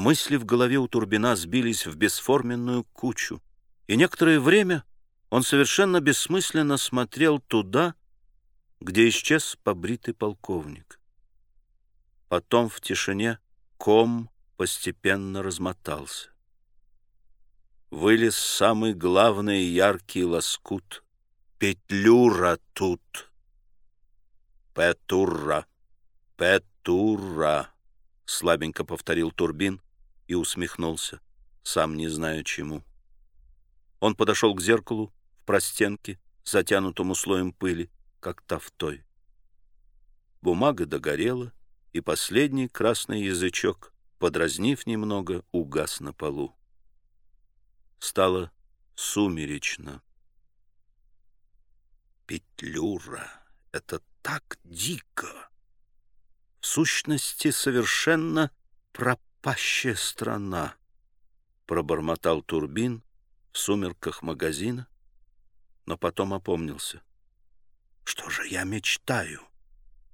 Мысли в голове у Турбина сбились в бесформенную кучу, и некоторое время он совершенно бессмысленно смотрел туда, где исчез побритый полковник. Потом в тишине ком постепенно размотался. Вылез самый главный яркий лоскут. Петлюра тут. Петура, Петура, слабенько повторил Турбин и усмехнулся, сам не знаю чему. Он подошел к зеркалу в простенке, затянутому слоем пыли, как тафтой. Бумага догорела, и последний красный язычок, подразнив немного, угас на полу. Стало сумеречно. Петлюра — это так дико! В сущности, совершенно пропащая страна, пробормотал Турбин в сумерках магазина, но потом опомнился. Что же я мечтаю?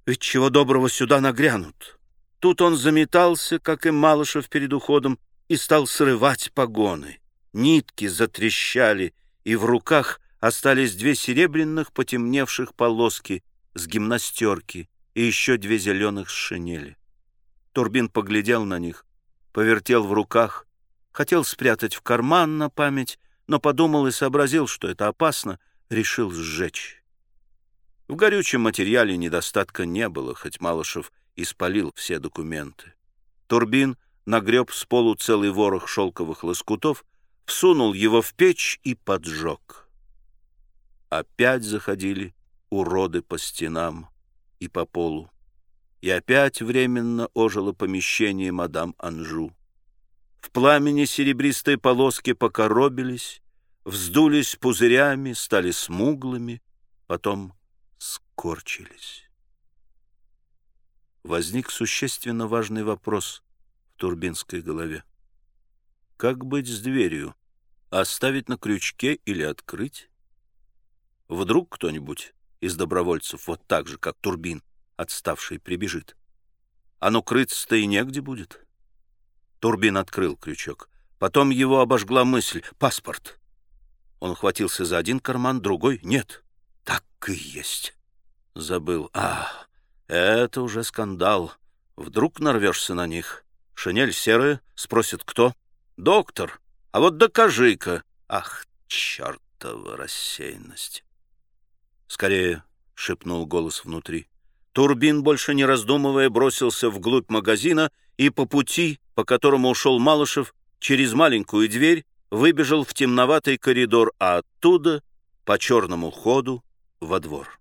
Ведь чего доброго сюда нагрянут. Тут он заметался, как и Малышев перед уходом, и стал срывать погоны. Нитки затрещали, и в руках остались две серебряных потемневших полоски с гимнастерки и еще две зеленых с шинели. Турбин поглядел на них, повертел в руках, хотел спрятать в карман на память, но подумал и сообразил, что это опасно, решил сжечь. В горючем материале недостатка не было, хоть Малышев испалил все документы. Турбин нагреб с полу целый ворох шелковых лоскутов, всунул его в печь и поджег. Опять заходили уроды по стенам и по полу. И опять временно ожило помещение мадам Анжу. В пламени серебристые полоски покоробились, вздулись пузырями, стали смуглыми, потом скорчились. Возник существенно важный вопрос в турбинской голове. Как быть с дверью? Оставить на крючке или открыть? Вдруг кто-нибудь из добровольцев вот так же, как Турбин, отставший, прибежит. Ну крыться-то и негде будет. Турбин открыл крючок. Потом его обожгла мысль — паспорт. Он хватился за один карман, другой — нет. Так и есть. Забыл. А, это уже скандал. Вдруг нарвешься на них. Шинель серая, спросит кто? Доктор. А вот докажи-ка. Ах, чертова рассеянность. «Скорее!» — шепнул голос внутри. Турбин, больше не раздумывая, бросился вглубь магазина и по пути, по которому ушел Малышев, через маленькую дверь выбежал в темноватый коридор, а оттуда по черному ходу во двор.